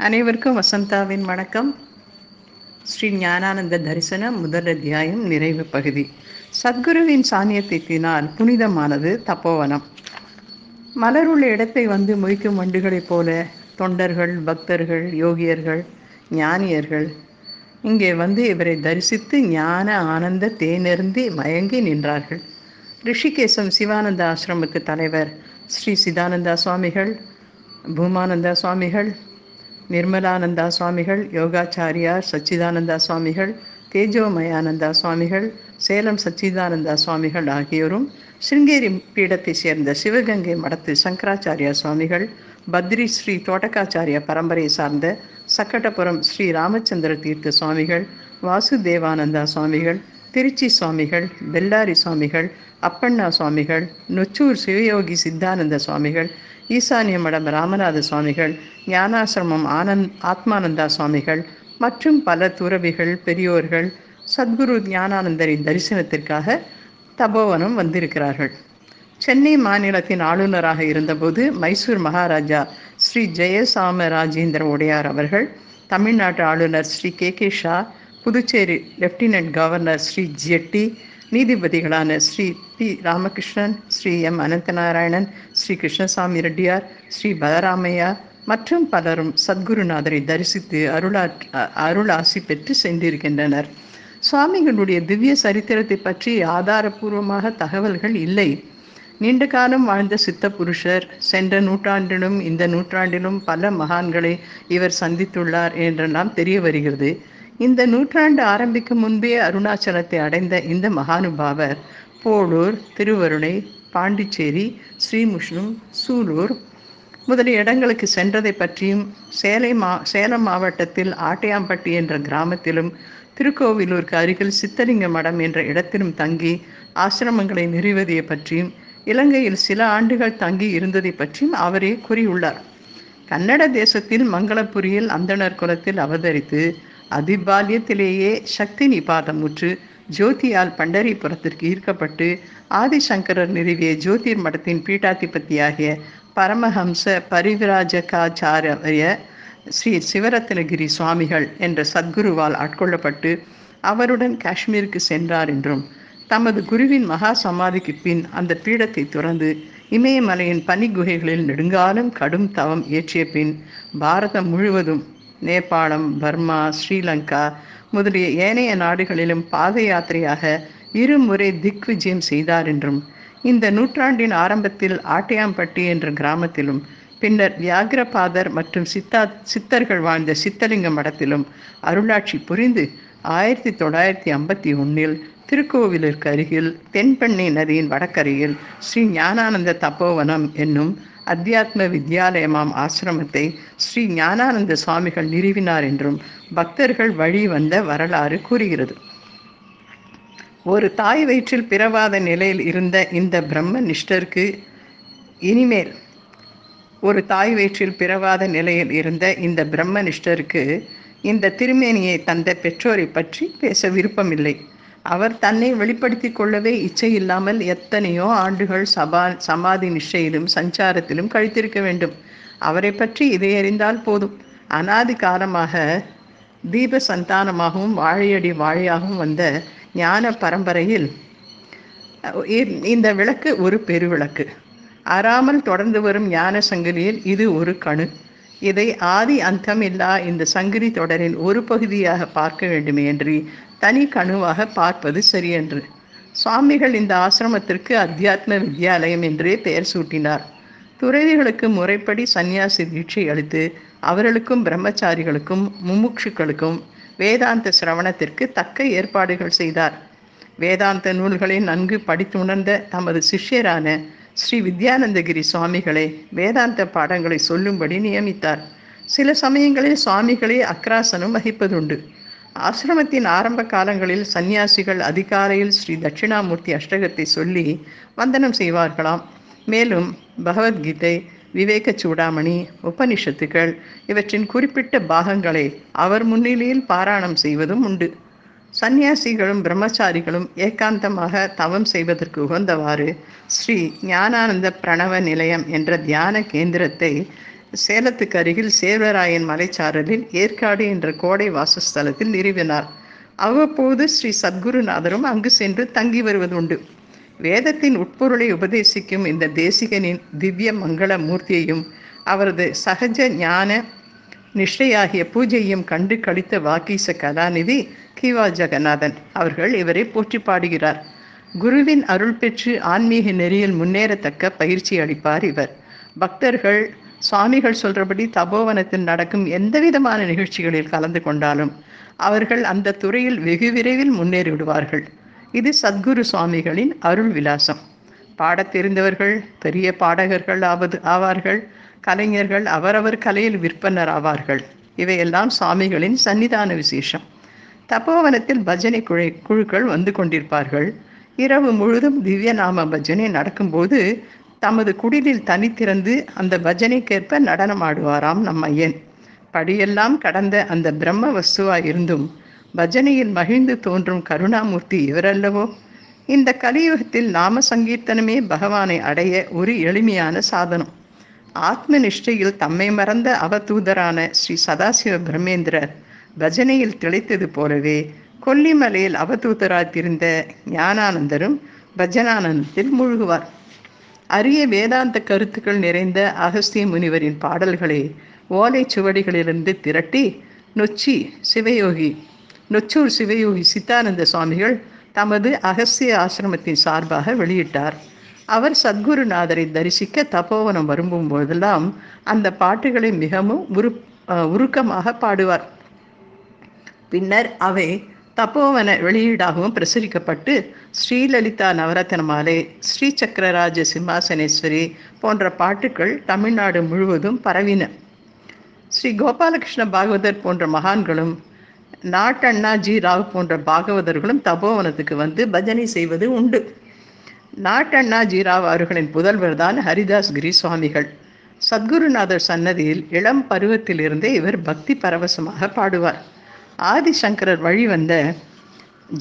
அனைவருக்கும் வசந்தாவின் வணக்கம். ஸ்ரீ ஞானானந்த தரிசனம் முதல் அத்தியாயம் நிறைவு பகுதி. சத்குருவின் சாநியத்தினால் புனிதமானது தப்போவனம். மலருள்ள இடத்தை வந்து மொய்க்கும் வண்டுகளைப் போல தொண்டர்கள் பக்தர்கள் யோகியர்கள் ஞானியர்கள் இங்கே வந்து இவரை தரிசித்து ஞான ஆனந்த தேனருந்தி மயங்கி நின்றார்கள். ரிஷிகேசம் சிவானந்த ஆசிரமத்து தலைவர் ஸ்ரீ சிதானந்தா சுவாமிகள் பூமானந்தா சுவாமிகள் நிர்மலானந்தா சுவாமிகள் யோகாச்சாரியார் சச்சிதானந்தா சுவாமிகள் தேஜோமயானந்தா சுவாமிகள் சேலம் சச்சிதானந்தா சுவாமிகள் ஆகியோரும் சிருங்கேரி பீடத்தை சேர்ந்த சிவகங்கை மடத்து சங்கராச்சாரியா சுவாமிகள் பத்ரி ஸ்ரீ தோட்டக்காச்சாரிய பரம்பரையை சார்ந்த சக்கட்டபுரம் ஸ்ரீ ராமச்சந்திர தீர்த்த சுவாமிகள் வாசுதேவானந்தா சுவாமிகள் திருச்சி சுவாமிகள் பெல்லாரி சுவாமிகள் அப்பண்ணா சுவாமிகள் நொச்சூர் சிவயோகி சித்தானந்த சுவாமிகள் ஈசானிய மடம் ராமநாத சுவாமிகள் ஞானாசிரமம் ஆனந்த் ஆத்மானந்தா சுவாமிகள் மற்றும் பல துறவிகள் பெரியோர்கள் சத்குரு ஞானானந்தரின் தரிசனத்திற்காக தபோவனம் வந்திருக்கிறார்கள். சென்னை மாநிலத்தின் ஆளுநராக இருந்தபோது மைசூர் மகாராஜா ஸ்ரீ ஜெயசாம ராஜேந்திர உடையார் அவர்கள் தமிழ்நாட்டு ஆளுநர் Shri K K Shah Puducherry lieutenant governor Shri Jetty நீதிபதிகளான Shri P Ramakrishnan Shri M Ananthanarayanan Shri Krishnaswamy Reddiar Shri Balaramaiah மற்றும் பலரும் சத்குருநாதரை தரிசித்து அருளா அருளாசி பெற்று சென்றிருக்கின்றனர். சுவாமிகளுடைய திவ்ய சரித்திரத்தை பற்றி ஆதாரபூர்வமாக தகவல்கள் இல்லை. நீண்ட காலம் வாழ்ந்த சித்த புருஷர் சென்ற நூற்றாண்டிலும் இந்த நூற்றாண்டிலும் பல மகான்களை இவர் சந்தித்துள்ளார் என்றெல்லாம் தெரிய வருகிறது. இந்த நூற்றாண்டு ஆரம்பிக்கும் முன்பே அருணாச்சலத்தை அடைந்த இந்த மகானுபாவர் போளூர் திருவருணை பாண்டிச்சேரி ஸ்ரீமுஷ்ணம் சூலூர் முதலிய இடங்களுக்கு சென்றதை பற்றியும் சேலை மா சேலம் மாவட்டத்தில் ஆட்டையாம்பட்டி என்ற கிராமத்திலும் திருக்கோவிலூருக்கு அருகில் சித்தலிங்க மடம் என்ற இடத்திலும் தங்கி ஆசிரமங்களை நிறுவதை பற்றியும் இலங்கையில் சில ஆண்டுகள் தங்கி இருந்ததை பற்றியும் அவரே கூறியுள்ளார். கன்னட தேசத்தில் மங்களபுரியில் அந்தணர் குலத்தில் அவதரித்து அதிபால்யத்திலேயே சக்தி நிபாதமுற்று ஜோதியால் பண்டரிபுரத்திற்கு ஈர்க்கப்பட்டு ஆதிசங்கரர் நிறுவிய ஜோதிர் மடத்தின் பீட்டாதிபதியாகிய பரமஹம்ச பரிவிராஜகாச்சாரிய ஸ்ரீ சிவரத்னகிரி சுவாமிகள் என்ற சத்குருவால் ஆட்கொள்ளப்பட்டு அவருடன் காஷ்மீருக்கு சென்றார் என்றும் தமது குருவின் மகா சமாதிக்கு பின் அந்த பீடத்தை துறந்து இமயமலையின் பனி குகைகளில் நெடுங்காலம் கடும் தவம் இயற்றிய பின் பாரதம் முழுவதும் நேபாளம் பர்மா ஸ்ரீலங்கா முதலிய ஏனைய நாடுகளிலும் பாத யாத்திரையாக இருமுறை திக் விஜயம் செய்தார் என்றும் இந்த நூற்றாண்டின் ஆரம்பத்தில் ஆட்டையாம்பட்டி என்ற கிராமத்திலும் பின்னர் வியாகிரபாதர் மற்றும் சித்தா சித்தர்கள் வாழ்ந்த சித்தலிங்க மடத்திலும் அருளாட்சி புரிந்து ஆயிரத்தி தொள்ளாயிரத்தி ஐம்பத்தி ஒன்றில் திருக்கோவிலிற்கு அருகில் தென்பெண்ணை நதியின் வடக்கரையில் ஸ்ரீ ஞானானந்த தப்போவனம் என்னும் அத்தியாத்ம வித்யாலயமாம் ஆசிரமத்தை ஸ்ரீ ஞானானந்த சுவாமிகள் நிறுவினார் என்றும் பக்தர்கள் வழி வந்த வரலாறு கூறுகிறது. ஒரு தாய் வயிற்றில் பிறவாத நிலையில் இருந்த இந்த பிரம்ம நிஷ்டருக்கு இனிமேல் ஒரு தாய் வயிற்றில் பிறவாத நிலையில் இருந்த இந்த பிரம்ம நிஷ்டருக்கு இந்த திருமேனியை தந்த பெற்றோரை பற்றி பேச விருப்பமில்லை. அவர் தன்னை வெளிப்படுத்தி கொள்ளவே இச்சை இல்லாமல் எத்தனையோ ஆண்டுகள் சபா சமாதி நிஷ்டையிலும் சஞ்சாரத்திலும் கழித்திருக்க வேண்டும். அவரை பற்றி இதை அறிந்தால் போதும். அனாதி காலமாக தீப சந்தானமாகவும் வாழையடி வாழையாகவும் வந்த ஞான பரம்பரையில் இந்த விளக்கு ஒரு பெருவிளக்கு. அறாமல் தொடர்ந்து வரும் ஞான சங்கிலியில் இது ஒரு கணு. இதை ஆதி அந்தம் இல்லா இந்த சங்கிலி தொடரின் ஒரு பகுதியாக பார்க்க வேண்டுமே என்று தனி கணுவாக பார்ப்பது சரியென்று. சுவாமிகள் இந்த ஆசிரமத்திற்கு அத்தியாத்ம வித்யாலயம் என்றே பெயர் சூட்டினார். துறவிகளுக்கு முறைப்படி சந்நியாசி தீட்சை அளித்து அவர்களுக்கும் பிரம்மச்சாரிகளுக்கும் முமுட்சுக்களுக்கும் வேதாந்த சிரவணத்திற்கு தக்க ஏற்பாடுகள் செய்தார். வேதாந்த நூல்களை நன்கு படித்துணர்ந்த தமது சிஷ்யரான ஸ்ரீ வித்யானந்தகிரி சுவாமிகளை வேதாந்த பாடங்களை சொல்லும்படி நியமித்தார். சில சமயங்களில் சுவாமிகளே அக்ராசனம் வகிப்பதுண்டு. ஆசிரமத்தின் ஆரம்ப காலங்களில் சந்நியாசிகள் அதிகாலையில் ஸ்ரீ தட்சிணாமூர்த்தி அஷ்டகத்தை சொல்லி வந்தனம் செய்வார்களாம். மேலும் பகவத்கீதை விவேக சூடாமணி உபனிஷத்துக்கள் இவற்றின் குறிப்பிட்ட பாகங்களை அவர் முன்னிலையில் பாராயணம் செய்வதும் உண்டு. சந்நியாசிகளும் பிரம்மச்சாரிகளும் ஏகாந்தமாக தவம் செய்வதற்கு உகந்தவாறு ஸ்ரீ ஞானானந்த பிரணவ நிலையம் என்ற தியான கேந்திரத்தை சேலத்துக்கு அருகில் சேர்வராயன் மலைச்சாரலில் ஏற்காடு என்ற கோடை வாசஸ்தலத்தில் நிறுவினார். அவ்வப்போது ஸ்ரீ சத்குருநாதரும் அங்கு சென்று தங்கி வருவது உண்டு வேதத்தின் உட்பொருளை உபதேசிக்கும் இந்த தேசிகனின் திவ்ய மங்கள மூர்த்தியையும் அவரது சகஜ ஞான நிஷ்டையாகிய பூஜையும் கண்டு கழித்த வாக்கீச கலாநிதி கிவா ஜெகநாதன் அவர்கள் இவரை போற்றி பாடுகிறார். குருவின் அருள் பெற்று ஆன்மீக நெறியில் முன்னேறத்தக்க பயிற்சி அளிப்பார் இவர். பக்தர்கள் சுவாமிகள் சொல்றபடி தபோவனத்தில் நடக்கும் எந்த விதமான நிகழ்ச்சிகளில் கலந்து கொண்டாலும் அவர்கள் அந்த துறையில் வெகு விரைவில் முன்னேறி விடுவார்கள் இது சத்குரு சுவாமிகளின் அருள் விலாசம். பாடத் தெரிந்தவர்கள் பெரிய பாடகர்கள் ஆவது ஆவார்கள் கலைஞர்கள் அவரவர் கலையில் விற்பனர் ஆவார்கள். இவையெல்லாம் சுவாமிகளின் சன்னிதான விசேஷம். தபோவனத்தில் பஜனை குழு குழுக்கள் வந்து கொண்டிருப்பார்கள். இரவு முழுதும் திவ்ய நாம பஜனை நடக்கும்போது தமது குடிலில் தனித்திறந்து அந்த பஜனைக்கேற்ப நடனமாடுவாராம் நம் ஐயன் படியெல்லாம் கடந்த அந்த பிரம்ம வஸ்துவாய் இருந்தும் பஜனையில் மகிழ்ந்து தோன்றும் கருணாமூர்த்தி இவரல்லவோ? இந்த கலியுகத்தில் நாம சங்கீர்த்தனமே பகவானை அடைய ஒரு எளிமையான சாதனம். ஆத்ம நிஷ்டையில் தம்மை மறந்த அவதூதரான ஸ்ரீ சதாசிவ பிரம்மேந்திரர் பஜனையில் திளைத்தது போலவே கொல்லிமலையில் அவதூதராய் திருந்த ஞானானந்தரும் பஜனானந்தத்தில் மூழ்குவார். அரிய வேதாந்த கருத்துக்கள் நிறைந்த அகஸ்திய முனிவரின் பாடல்களை ஓலை சுவடிகளிலிருந்து திரட்டி நொச்சி சிவயோகி நொச்சூர் சிவயோகி சித்தானந்த சுவாமிகள் தமது அகஸ்திய ஆசிரமத்தின் சார்பாக வெளியிட்டார். அவர் சத்குருநாதரை தரிசிக்க தபோவனம் வரும்பும் போதெல்லாம் அந்த பாட்டுகளை மிகவும் உரு உருக்கமாக பாடுவார். பின்னர் அவை தப்போவன வெளியீடாகவும் பிரசுரிக்கப்பட்டு ஸ்ரீலலிதா நவரத்ன மாலை ஸ்ரீ சக்கரராஜ சிம்மாசனேஸ்வரி போன்ற பாட்டுக்கள் தமிழ்நாடு முழுவதும் பரவின. ஸ்ரீ கோபாலகிருஷ்ண பாகவதர் போன்ற மகான்களும் நாட்டண்ணா ஜி ராவ் போன்ற பாகவதர்களும் தபோவனத்துக்கு வந்து பஜனை செய்வது உண்டு. நாட்டண்ணா ஜி ராவ் அவர்களின் புதல்வர் தான் ஹரிதாஸ் கிரி சுவாமிகள் சத்குருநாதர் சன்னதியில் இளம் பருவத்திலிருந்தே இவர் பக்தி பரவசமாக பாடுவார். ஆதிசங்கரர் வழிவந்த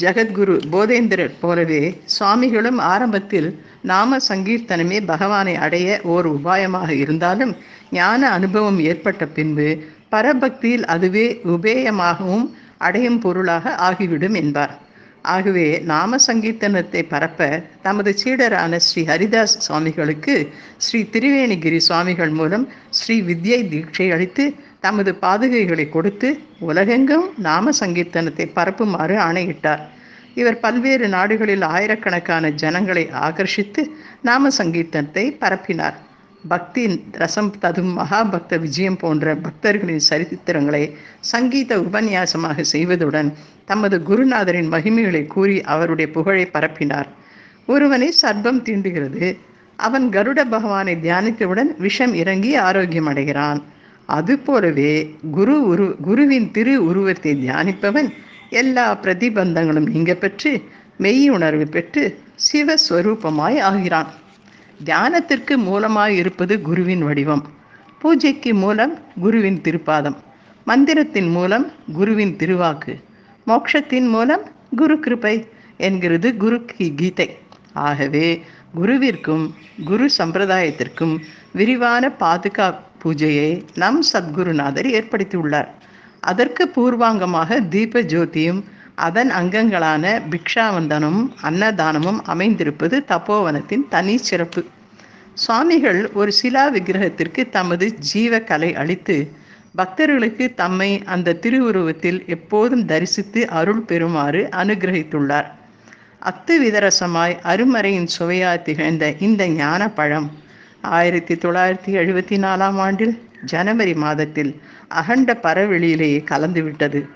ஜெகத்குரு போதேந்திரர் போலவே சுவாமிகளும் ஆரம்பத்தில் நாம சங்கீர்த்தனமே பகவானை அடைய ஓர் உபாயமாக இருந்தாலும் ஞான அனுபவம் ஏற்பட்ட பின்பு பரபக்தியில் அதுவே உபேயமாகவும் அடையும் பொருளாக ஆகிவிடும் என்பார். ஆகவே நாம சங்கீர்த்தனத்தை பரப்ப தமது சீடரான ஸ்ரீ ஹரிதாஸ் சுவாமிகளுக்கு ஸ்ரீ திருவேணிகிரி சுவாமிகள் மூலம் ஸ்ரீ வித்யை தீட்சை அளித்து தமது பாதுகைகளை கொடுத்து உலகெங்கும் நாம சங்கீர்த்தனத்தை பரப்புமாறு ஆணையிட்டார். இவர் பல்வேறு நாடுகளில் ஆயிரக்கணக்கான ஜனங்களை ஆகர்ஷித்து நாம சங்கீர்த்தனத்தை பரப்பினார். பக்தி ரசம் ததும் மகாபக்த விஜயம் போன்ற பக்தர்களின் சரித்திரங்களை சங்கீத உபன்யாசமாக செய்வதுடன் தமது குருநாதரின் மகிமைகளை கூறி அவருடைய புகழை பரப்பினார். ஒருவனை சர்ப்பம் தீண்டுகிறது. அவன் கருட பகவானை தியானித்தவுடன் விஷம் இறங்கி ஆரோக்கியம் அடைகிறான் அதுபோலவே குரு உரு குருவின் திரு உருவத்தை தியானிப்பவன் எல்லா பிரதிபந்தங்களும் நீங்க பெற்று மெய் உணர்வு பெற்று சிவஸ்வரூபமாய் ஆகிறான். தியானத்திற்கு மூலமாய் இருப்பது குருவின் வடிவம். பூஜைக்கு மூலம் குருவின் திருப்பாதம். மந்திரத்தின் மூலம் குருவின் திருவாக்கு. மோட்சத்தின் மூலம் குரு கிருபை என்கிறது குரு கீதை. ஆகவே குருவிற்கும் குரு சம்பிரதாயத்திற்கும் விரிவான பாதுகா பூஜையை நம் சத்குருநாதர் ஏற்படுத்தியுள்ளார். அதற்கு பூர்வாங்கமாக தீப ஜோதியும் அதன் அங்கங்களான பிக்ஷாவந்தனும் அன்னதானமும் அமைந்திருப்பது தப்போவனத்தின் தனி சிறப்பு. சுவாமிகள் ஒரு சிலா விக்கிரகத்திற்கு தமது ஜீவ கலை அளித்து பக்தர்களுக்கு தம்மை அந்த திருவுருவத்தில் எப்போதும் தரிசித்து அருள் பெறுமாறு அனுகிரகித்துள்ளார். அத்து விதரசமாய் அருமறையின் சுவையாய் திகழ்ந்த இந்த ஞான பழம் ஆயிரத்தி தொள்ளாயிரத்தி எழுபத்தி நாலாம் ஆண்டில் ஜனவரி மாதத்தில் அகண்ட பரவெளியிலேயே கலந்துவிட்டது.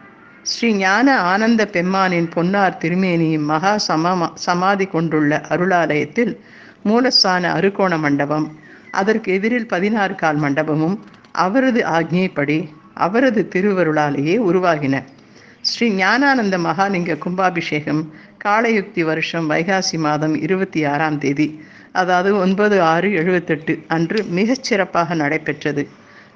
ஸ்ரீ ஞான ஆனந்த பெம்மானின் பொன்னார் திருமேனியும் மகா சமமா சமாதி கொண்டுள்ள அருளாலயத்தில் மூலஸ்தான அருகோண மண்டபம் அதற்கு எதிரில் பதினாறு கால் மண்டபமும் அவரது ஆக்ஞைப்படி அவரது திருவருளாலேயே உருவாகின. ஸ்ரீ ஞானானந்த மகாலிங்க கும்பாபிஷேகம் காலயுக்தி வருஷம் வைகாசி மாதம் இருபத்தி ஆறாம் தேதி அதாவது ஒன்பது ஆறு எழுபத்தெட்டு அன்று மிகச் சிறப்பாக நடைபெற்றது.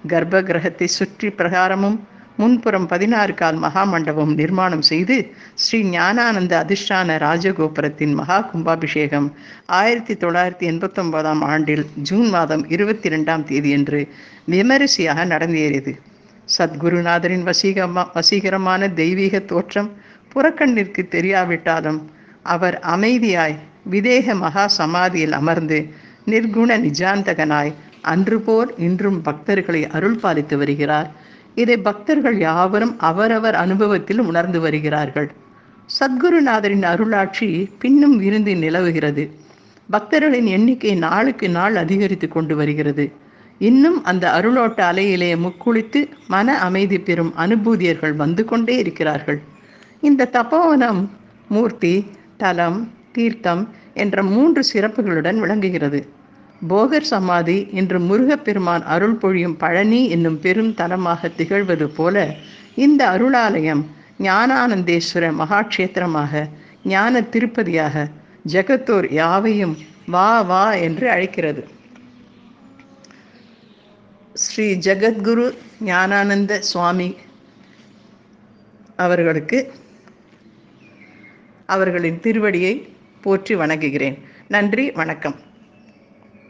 கர்ப்ப கிரகத்தை சுற்றி பிரகாரமும் முன்புறம் பதினாறு கால் மகா மண்டபம் நிர்மாணம் செய்து ஸ்ரீ ஞானானந்த அதிர்ஷ்டான ராஜகோபுரத்தின் மகா கும்பாபிஷேகம் ஆயிரத்தி தொள்ளாயிரத்தி எண்பத்தொன்பதாம் ஆண்டில் ஜூன் மாதம் இருபத்தி ரெண்டாம் தேதியன்று விமரிசையாக நடந்தேறியது. சத்குருநாதரின் வசீகமா வசீகரமான தெய்வீக தோற்றம் புறக்கண்ணிற்கு தெரியாவிட்டாலும் அவர் அமைதியாய் விதேக மகா சமாதியில் அமர்ந்து நிர்குண நிஜாந்தகனாய் அன்று போல் இன்றும் பக்தர்களை அருள் பாலித்து வருகிறார். இதை பக்தர்கள் யாவரும் அவரவர் அனுபவத்தில் உணர்ந்து வருகிறார்கள். சத்குருநாதரின் அருளாட்சி பின்னும் விருந்தி நிலவுகிறது. பக்தர்களின் எண்ணிக்கை நாளுக்கு நாள் அதிகரித்து கொண்டு வருகிறது. இன்னும் அந்த அருளோட்ட அலையிலே முக்குளித்து மன அமைதி பெறும் அனுபூதியர்கள் வந்து கொண்டே இருக்கிறார்கள். இந்த தபோவனம் மூர்த்தி தலம் தீர்த்தம் என்ற மூன்று சிறப்புகளுடன் விளங்குகிறது. போகர் சமாதி இன்று முருகப்பெருமான் அருள் பொழியும் பழனி என்னும் பெரும் தலமாக திகழ்வது போல இந்த அருளாலயம் ஞானானந்தேஸ்வர மகாட்சேத்திரமாக ஞான திருப்பதியாக ஜெகத்தோர் யாவையும் வா வா என்று அழைக்கிறது. ஸ்ரீ ஜெகத்குரு ஞானானந்த சுவாமி அவர்களுக்கு அவர்களின் திருவடியை போற்றி வணங்குகிறேன். நன்றி வணக்கம்.